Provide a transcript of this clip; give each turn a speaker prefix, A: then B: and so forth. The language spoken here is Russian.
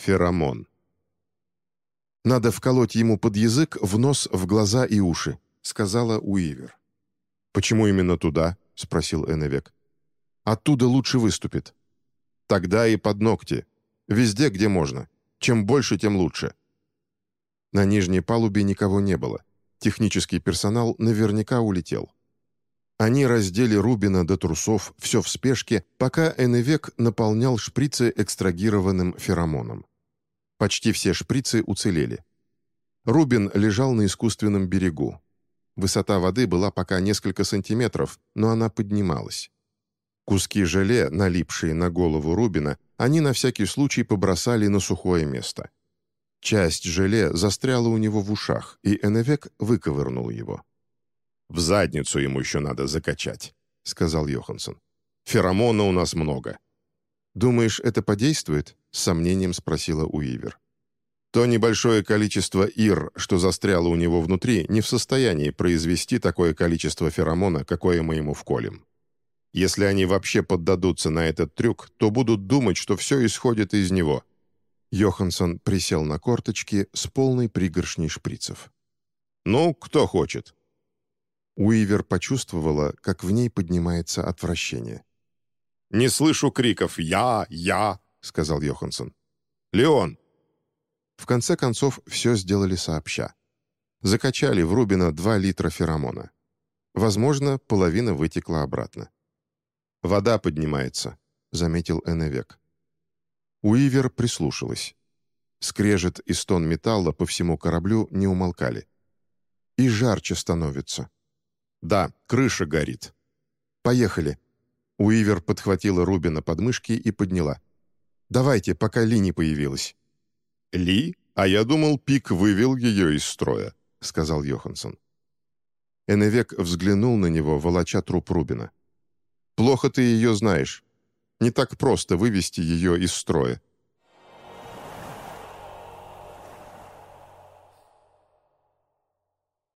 A: Феромон. «Надо вколоть ему под язык, в нос, в глаза и уши», — сказала Уивер. «Почему именно туда?» — спросил Эннвек. «Оттуда лучше выступит». «Тогда и под ногти. Везде, где можно. Чем больше, тем лучше». На нижней палубе никого не было. Технический персонал наверняка улетел. Они раздели Рубина до трусов, все в спешке, пока Эннвек наполнял шприцы экстрагированным феромоном. Почти все шприцы уцелели. Рубин лежал на искусственном берегу. Высота воды была пока несколько сантиметров, но она поднималась. Куски желе, налипшие на голову Рубина, они на всякий случай побросали на сухое место. Часть желе застряла у него в ушах, и Эннвек выковырнул его. «В задницу ему еще надо закачать», — сказал Йоханссон. «Феромона у нас много». «Думаешь, это подействует?» — с сомнением спросила Уивер. То небольшое количество ир, что застряло у него внутри, не в состоянии произвести такое количество феромона, какое мы ему вколем. Если они вообще поддадутся на этот трюк, то будут думать, что все исходит из него. Йоханссон присел на корточки с полной пригоршней шприцев. «Ну, кто хочет?» Уивер почувствовала, как в ней поднимается отвращение.
B: «Не слышу криков «Я! Я!»» — сказал Йоханссон. «Леон!»
A: В конце концов, все сделали сообща. Закачали в Рубина 2 литра феромона. Возможно, половина вытекла обратно. «Вода поднимается», — заметил Эннвек. Уивер прислушалась. Скрежет и стон металла по всему кораблю не умолкали. «И жарче становится». «Да, крыша горит». «Поехали», Уивер подхватила Рубина под мышки и подняла. «Давайте, пока Ли не появилась».
B: «Ли? А я думал, Пик вывел ее из строя», — сказал Йоханссон.
A: Эннвек взглянул на него, волоча труп Рубина. «Плохо ты ее знаешь. Не так просто вывести ее из строя».